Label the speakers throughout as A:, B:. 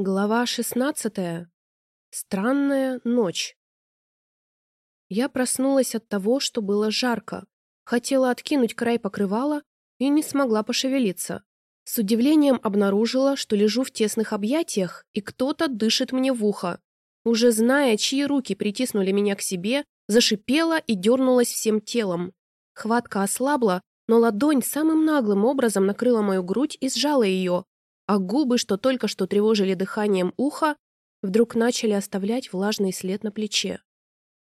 A: Глава шестнадцатая. Странная ночь. Я проснулась от того, что было жарко. Хотела откинуть край покрывала и не смогла пошевелиться. С удивлением обнаружила, что лежу в тесных объятиях, и кто-то дышит мне в ухо. Уже зная, чьи руки притиснули меня к себе, зашипела и дернулась всем телом. Хватка ослабла, но ладонь самым наглым образом накрыла мою грудь и сжала ее, а губы, что только что тревожили дыханием уха, вдруг начали оставлять влажный след на плече.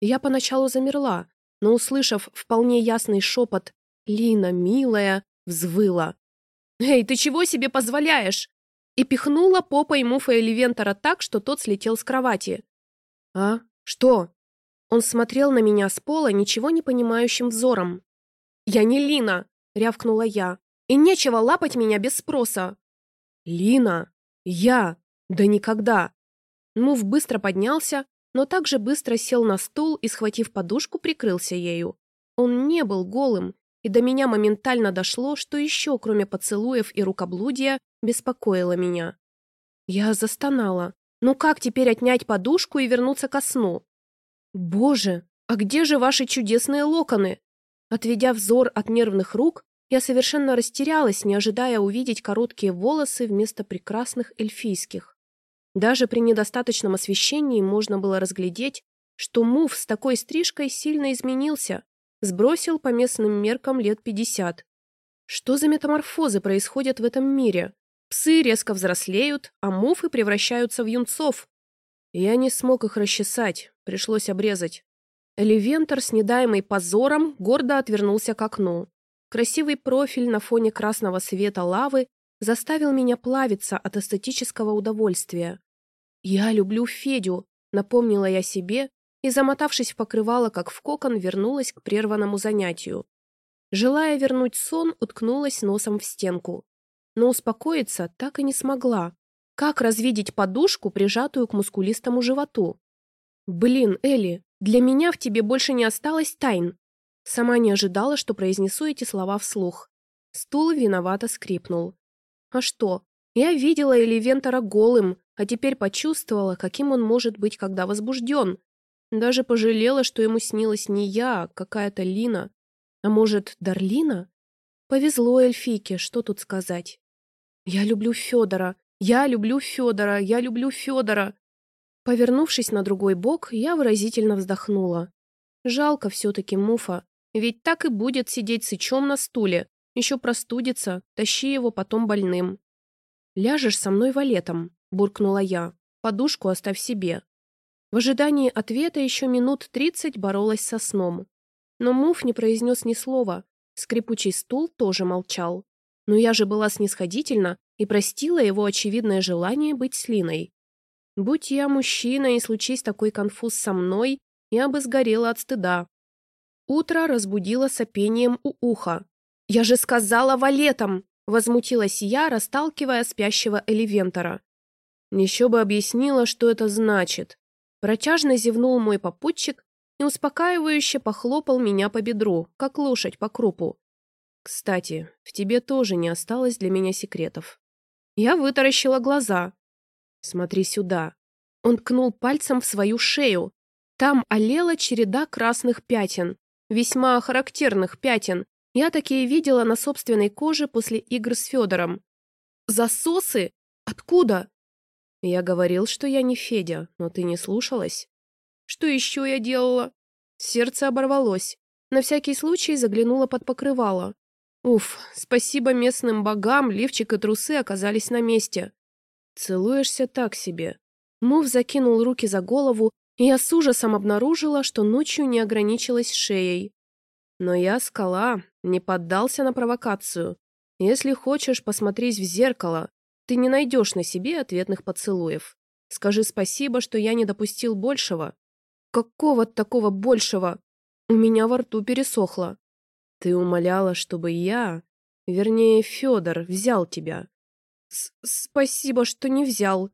A: Я поначалу замерла, но, услышав вполне ясный шепот «Лина, милая!», взвыла. «Эй, ты чего себе позволяешь?» и пихнула попой Муфа Эливентора так, что тот слетел с кровати. «А? Что?» Он смотрел на меня с пола ничего не понимающим взором. «Я не Лина!» — рявкнула я. «И нечего лапать меня без спроса!» «Лина! Я! Да никогда!» Мув быстро поднялся, но также быстро сел на стул и, схватив подушку, прикрылся ею. Он не был голым, и до меня моментально дошло, что еще, кроме поцелуев и рукоблудия, беспокоило меня. Я застонала. Ну как теперь отнять подушку и вернуться ко сну? «Боже, а где же ваши чудесные локоны?» Отведя взор от нервных рук, я совершенно растерялась, не ожидая увидеть короткие волосы вместо прекрасных эльфийских. Даже при недостаточном освещении можно было разглядеть, что Мув с такой стрижкой сильно изменился, сбросил по местным меркам лет пятьдесят. Что за метаморфозы происходят в этом мире? Псы резко взрослеют, а муфы превращаются в юнцов. Я не смог их расчесать, пришлось обрезать. Эливентор, с недаемой позором, гордо отвернулся к окну. Красивый профиль на фоне красного света лавы заставил меня плавиться от эстетического удовольствия. «Я люблю Федю», — напомнила я себе и, замотавшись в покрывало, как в кокон, вернулась к прерванному занятию. Желая вернуть сон, уткнулась носом в стенку. Но успокоиться так и не смогла. Как развидеть подушку, прижатую к мускулистому животу? «Блин, Элли, для меня в тебе больше не осталось тайн. Сама не ожидала, что произнесу эти слова вслух. Стул виновато скрипнул. А что? Я видела Эливентора голым, а теперь почувствовала, каким он может быть, когда возбужден. Даже пожалела, что ему снилась не я, а какая-то Лина. А может, Дарлина? Повезло эльфийке, что тут сказать. Я люблю Федора, я люблю Федора, я люблю Федора. Повернувшись на другой бок, я выразительно вздохнула. Жалко все-таки Муфа. Ведь так и будет сидеть сычом на стуле. Еще простудится, тащи его потом больным. «Ляжешь со мной валетом», — буркнула я. «Подушку оставь себе». В ожидании ответа еще минут тридцать боролась со сном. Но Муф не произнес ни слова. Скрипучий стул тоже молчал. Но я же была снисходительна и простила его очевидное желание быть с Линой. Будь я мужчина и случись такой конфуз со мной, я бы сгорела от стыда. Утро разбудило сопением у уха. «Я же сказала валетом!» — возмутилась я, расталкивая спящего Эливентора. Еще бы объяснила, что это значит. Протяжно зевнул мой попутчик и успокаивающе похлопал меня по бедру, как лошадь по крупу. «Кстати, в тебе тоже не осталось для меня секретов». Я вытаращила глаза. «Смотри сюда». Он ткнул пальцем в свою шею. Там олела череда красных пятен весьма характерных пятен. Я такие видела на собственной коже после игр с Федором. Засосы? Откуда? Я говорил, что я не Федя, но ты не слушалась. Что еще я делала? Сердце оборвалось. На всякий случай заглянула под покрывало. Уф, спасибо местным богам, лифчик и трусы оказались на месте. Целуешься так себе. Мув закинул руки за голову я с ужасом обнаружила, что ночью не ограничилась шеей. Но я скала, не поддался на провокацию. Если хочешь, посмотрись в зеркало. Ты не найдешь на себе ответных поцелуев. Скажи спасибо, что я не допустил большего. Какого такого большего? У меня во рту пересохло. Ты умоляла, чтобы я, вернее, Федор, взял тебя. С Спасибо, что не взял.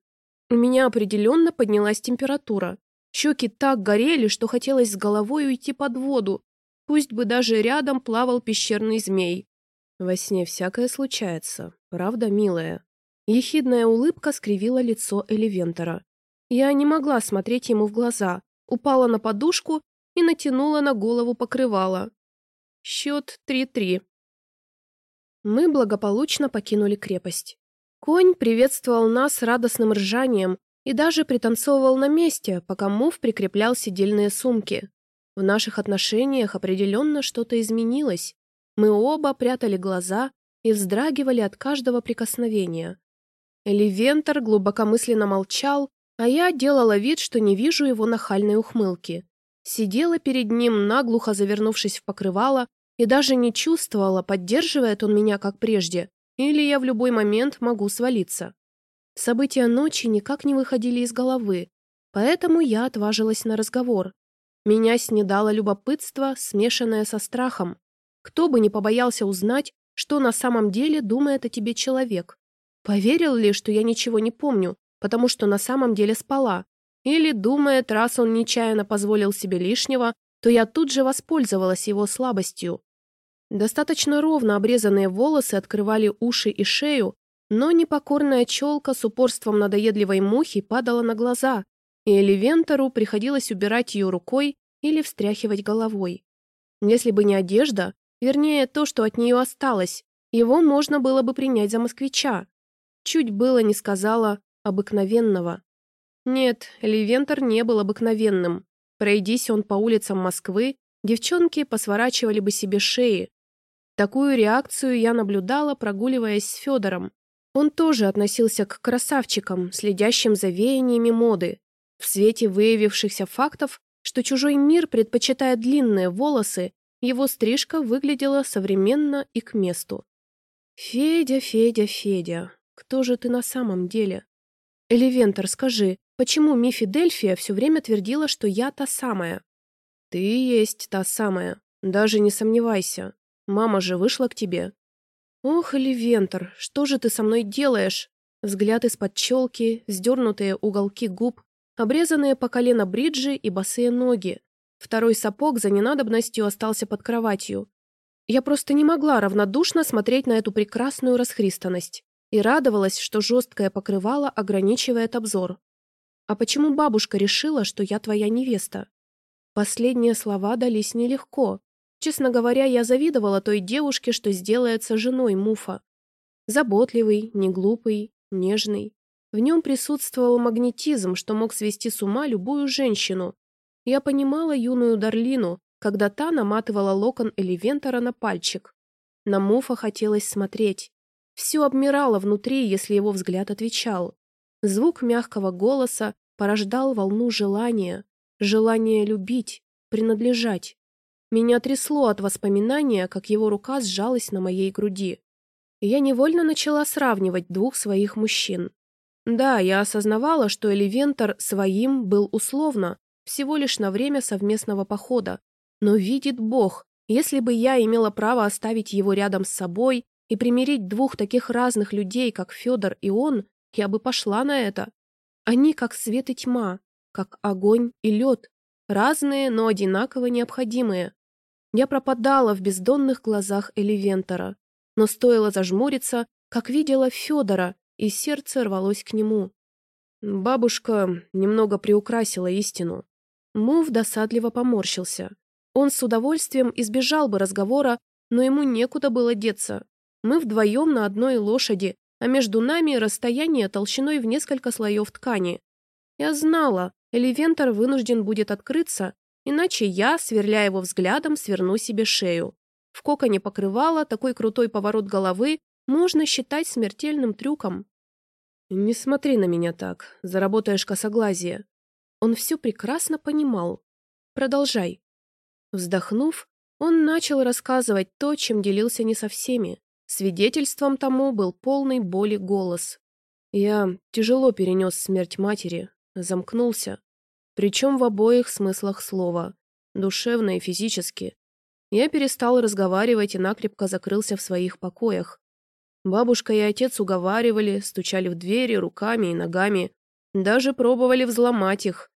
A: У меня определенно поднялась температура. Щеки так горели, что хотелось с головой уйти под воду, пусть бы даже рядом плавал пещерный змей. Во сне всякое случается, правда, милая? Ехидная улыбка скривила лицо Эливентора. Я не могла смотреть ему в глаза, упала на подушку и натянула на голову покрывало. Счет 3-3. Мы благополучно покинули крепость. Конь приветствовал нас радостным ржанием и даже пританцовывал на месте, пока Мув прикреплял сидельные сумки. В наших отношениях определенно что-то изменилось. Мы оба прятали глаза и вздрагивали от каждого прикосновения. Эливентор глубокомысленно молчал, а я делала вид, что не вижу его нахальной ухмылки. Сидела перед ним, наглухо завернувшись в покрывало, и даже не чувствовала, поддерживает он меня как прежде, или я в любой момент могу свалиться. События ночи никак не выходили из головы, поэтому я отважилась на разговор. Меня снедало любопытство, смешанное со страхом. Кто бы не побоялся узнать, что на самом деле думает о тебе человек. Поверил ли, что я ничего не помню, потому что на самом деле спала? Или думает, раз он нечаянно позволил себе лишнего, то я тут же воспользовалась его слабостью. Достаточно ровно обрезанные волосы открывали уши и шею, но непокорная челка с упорством надоедливой мухи падала на глаза, и Эливентору приходилось убирать ее рукой или встряхивать головой. Если бы не одежда, вернее, то, что от нее осталось, его можно было бы принять за москвича. Чуть было не сказала «обыкновенного». Нет, Эливентор не был обыкновенным. Пройдись он по улицам Москвы, девчонки посворачивали бы себе шеи, Такую реакцию я наблюдала, прогуливаясь с Федором. Он тоже относился к красавчикам, следящим за веяниями моды. В свете выявившихся фактов, что чужой мир предпочитает длинные волосы, его стрижка выглядела современно и к месту. «Федя, Федя, Федя, кто же ты на самом деле?» «Эливентор, скажи, почему Мифи Дельфия все время твердила, что я та самая?» «Ты есть та самая, даже не сомневайся. Мама же вышла к тебе». «Ох, Эливентор, что же ты со мной делаешь?» Взгляд из-под челки, сдернутые уголки губ, обрезанные по колено бриджи и босые ноги. Второй сапог за ненадобностью остался под кроватью. Я просто не могла равнодушно смотреть на эту прекрасную расхристанность и радовалась, что жесткое покрывало ограничивает обзор. «А почему бабушка решила, что я твоя невеста?» Последние слова дались нелегко, Честно говоря, я завидовала той девушке, что сделается женой Муфа. Заботливый, неглупый, нежный. В нем присутствовал магнетизм, что мог свести с ума любую женщину. Я понимала юную Дарлину, когда та наматывала локон Эливентора на пальчик. На Муфа хотелось смотреть. Все обмирало внутри, если его взгляд отвечал. Звук мягкого голоса порождал волну желания. Желание любить, принадлежать. Меня трясло от воспоминания, как его рука сжалась на моей груди. я невольно начала сравнивать двух своих мужчин. Да, я осознавала, что Эливентор своим был условно, всего лишь на время совместного похода. Но видит Бог, если бы я имела право оставить его рядом с собой и примирить двух таких разных людей, как Федор и он, я бы пошла на это. Они как свет и тьма, как огонь и лед, разные, но одинаково необходимые. Я пропадала в бездонных глазах Эливентора, но стоило зажмуриться, как видела Федора, и сердце рвалось к нему. Бабушка немного приукрасила истину. Мув досадливо поморщился. Он с удовольствием избежал бы разговора, но ему некуда было деться. Мы вдвоем на одной лошади, а между нами расстояние толщиной в несколько слоев ткани. Я знала, Эливентор вынужден будет открыться, Иначе я, сверляя его взглядом, сверну себе шею. В коконе покрывала такой крутой поворот головы можно считать смертельным трюком. «Не смотри на меня так, заработаешь косоглазие». Он все прекрасно понимал. «Продолжай». Вздохнув, он начал рассказывать то, чем делился не со всеми. Свидетельством тому был полный боли голос. Я тяжело перенес смерть матери, замкнулся, причем в обоих смыслах слова, душевно и физически. Я перестал разговаривать и накрепко закрылся в своих покоях. Бабушка и отец уговаривали, стучали в двери руками и ногами, даже пробовали взломать их.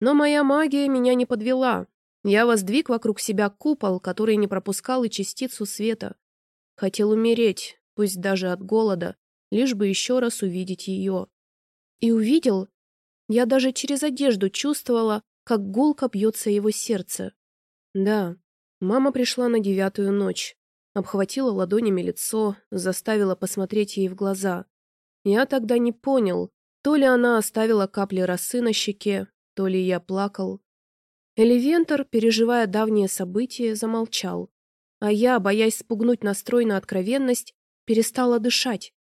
A: Но моя магия меня не подвела. Я воздвиг вокруг себя купол, который не пропускал и частицу света. Хотел умереть, пусть даже от голода, лишь бы еще раз увидеть ее. И увидел, я даже через одежду чувствовала, как гулко бьется его сердце. Да, мама пришла на девятую ночь, обхватила ладонями лицо, заставила посмотреть ей в глаза. Я тогда не понял, то ли она оставила капли росы на щеке, то ли я плакал. Эливентор, переживая давние события, замолчал. А я, боясь спугнуть настрой на откровенность, перестала дышать.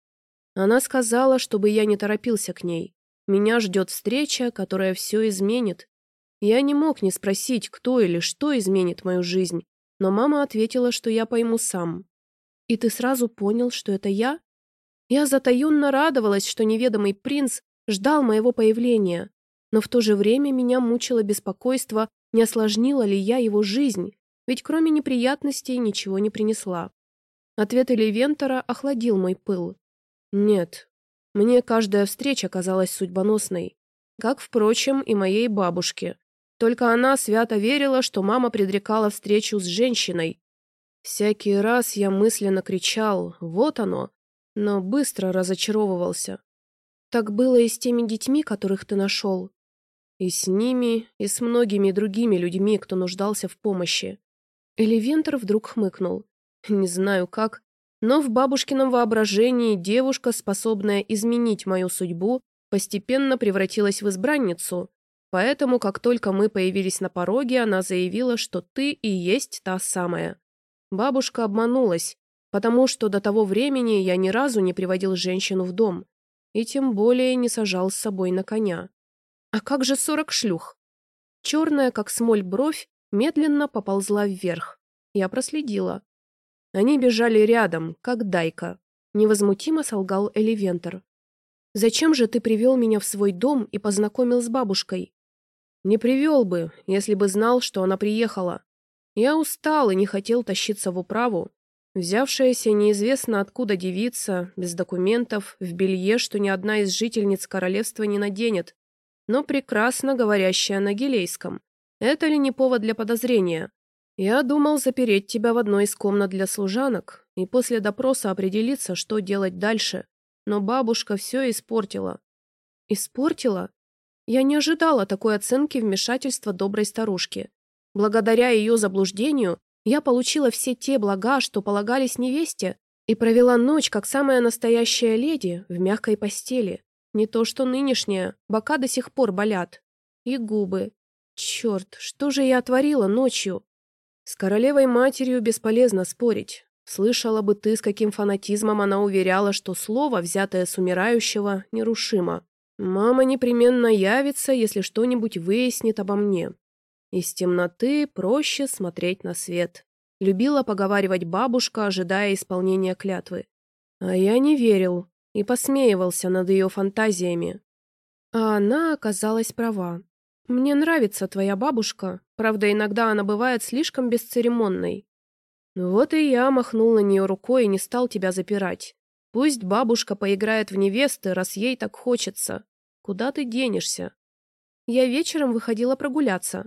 A: Она сказала, чтобы я не торопился к ней. Меня ждет встреча, которая все изменит. Я не мог не спросить, кто или что изменит мою жизнь, но мама ответила, что я пойму сам. «И ты сразу понял, что это я?» Я затаенно радовалась, что неведомый принц ждал моего появления, но в то же время меня мучило беспокойство, не осложнила ли я его жизнь, ведь кроме неприятностей ничего не принесла. Ответ Элевентора охладил мой пыл. Нет, мне каждая встреча казалась судьбоносной, как, впрочем, и моей бабушке. Только она свято верила, что мама предрекала встречу с женщиной. Всякий раз я мысленно кричал «Вот оно!», но быстро разочаровывался. Так было и с теми детьми, которых ты нашел. И с ними, и с многими другими людьми, кто нуждался в помощи. Эливентор вдруг хмыкнул. Не знаю как, но в бабушкином воображении девушка, способная изменить мою судьбу, постепенно превратилась в избранницу. Поэтому, как только мы появились на пороге, она заявила, что ты и есть та самая. Бабушка обманулась, потому что до того времени я ни разу не приводил женщину в дом, и тем более не сажал с собой на коня. А как же сорок шлюх? Черная, как смоль, бровь медленно поползла вверх. Я проследила. Они бежали рядом, как дайка. Невозмутимо солгал Эливентор. «Зачем же ты привел меня в свой дом и познакомил с бабушкой?» «Не привел бы, если бы знал, что она приехала. Я устал и не хотел тащиться в управу. Взявшаяся неизвестно откуда девица, без документов, в белье, что ни одна из жительниц королевства не наденет, но прекрасно говорящая на гелейском. Это ли не повод для подозрения? Я думал запереть тебя в одной из комнат для служанок и после допроса определиться, что делать дальше. Но бабушка все испортила. Испортила? Я не ожидала такой оценки вмешательства доброй старушки. Благодаря ее заблуждению я получила все те блага, что полагались невесте, и провела ночь, как самая настоящая леди, в мягкой постели. Не то что нынешняя, бока до сих пор болят. И губы, Черт, что же я отворила ночью? С королевой-матерью бесполезно спорить. Слышала бы ты, с каким фанатизмом она уверяла, что слово, взятое с умирающего, нерушимо. Мама непременно явится, если что-нибудь выяснит обо мне. Из темноты проще смотреть на свет. Любила поговаривать бабушка, ожидая исполнения клятвы. А я не верил и посмеивался над ее фантазиями. А она оказалась права. «Мне нравится твоя бабушка, правда, иногда она бывает слишком бесцеремонной». «Вот и я махнул на нее рукой и не стал тебя запирать. Пусть бабушка поиграет в невесты, раз ей так хочется. Куда ты денешься?» Я вечером выходила прогуляться.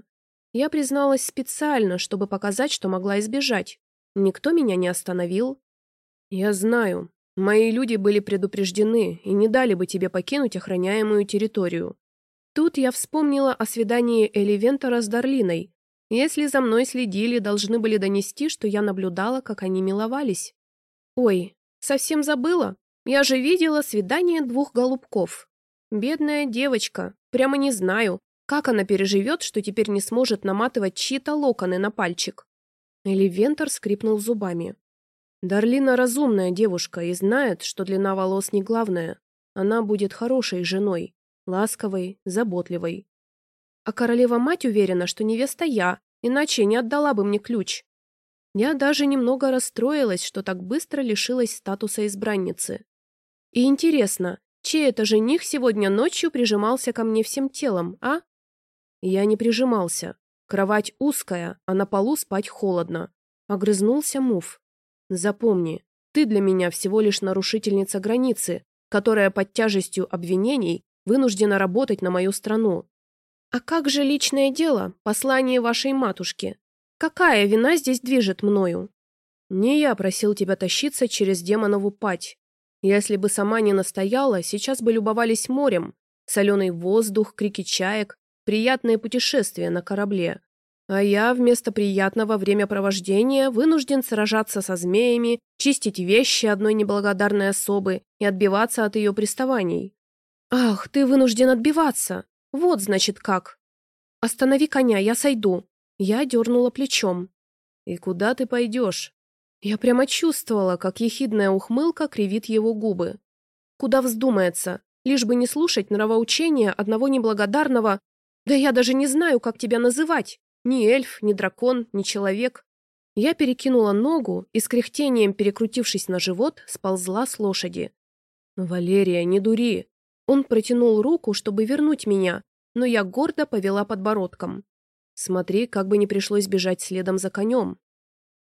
A: Я призналась специально, чтобы показать, что могла избежать. Никто меня не остановил. «Я знаю. Мои люди были предупреждены и не дали бы тебе покинуть охраняемую территорию. Тут я вспомнила о свидании Эливентора с Дарлиной. Если за мной следили, должны были донести, что я наблюдала, как они миловались. Ой, совсем забыла. Я же видела свидание двух голубков. Бедная девочка. Прямо не знаю, как она переживет, что теперь не сможет наматывать чьи-то локоны на пальчик. Эливентор скрипнул зубами. Дарлина разумная девушка и знает, что длина волос не главное. Она будет хорошей женой ласковой, заботливой. А королева-мать уверена, что невеста я, иначе не отдала бы мне ключ. Я даже немного расстроилась, что так быстро лишилась статуса избранницы. И интересно, чей это жених сегодня ночью прижимался ко мне всем телом, а? Я не прижимался. Кровать узкая, а на полу спать холодно. Огрызнулся Муф. Запомни, ты для меня всего лишь нарушительница границы, которая под тяжестью обвинений вынуждена работать на мою страну. А как же личное дело, послание вашей матушки? Какая вина здесь движет мною? Не я просил тебя тащиться через демонову пать. Если бы сама не настояла, сейчас бы любовались морем. Соленый воздух, крики чаек, приятное путешествие на корабле. А я вместо приятного времяпровождения вынужден сражаться со змеями, чистить вещи одной неблагодарной особы и отбиваться от ее приставаний. «Ах, ты вынужден отбиваться! Вот, значит, как!» «Останови коня, я сойду!» Я дернула плечом. «И куда ты пойдешь?» Я прямо чувствовала, как ехидная ухмылка кривит его губы. «Куда вздумается, лишь бы не слушать нравоучения одного неблагодарного... Да я даже не знаю, как тебя называть!» Ни эльф, ни дракон, ни человек. Я перекинула ногу и с кряхтением, перекрутившись на живот, сползла с лошади. «Валерия, не дури!» Он протянул руку, чтобы вернуть меня, но я гордо повела подбородком. Смотри, как бы не пришлось бежать следом за конем.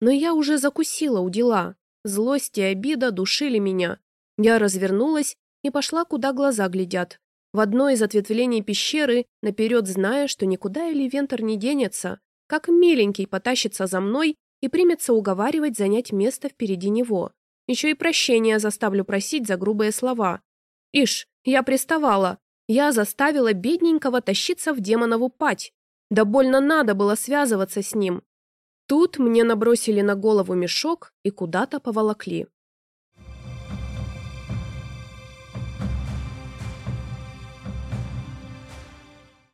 A: Но я уже закусила у дела. Злость и обида душили меня. Я развернулась и пошла, куда глаза глядят, в одно из ответвлений пещеры, наперед зная, что никуда Эливентор не денется, как миленький потащится за мной и примется уговаривать занять место впереди него. Еще и прощения заставлю просить за грубые слова. Ишь, я приставала. Я заставила бедненького тащиться в демонову пать. Да больно надо было связываться с ним. Тут мне набросили на голову мешок и куда-то поволокли.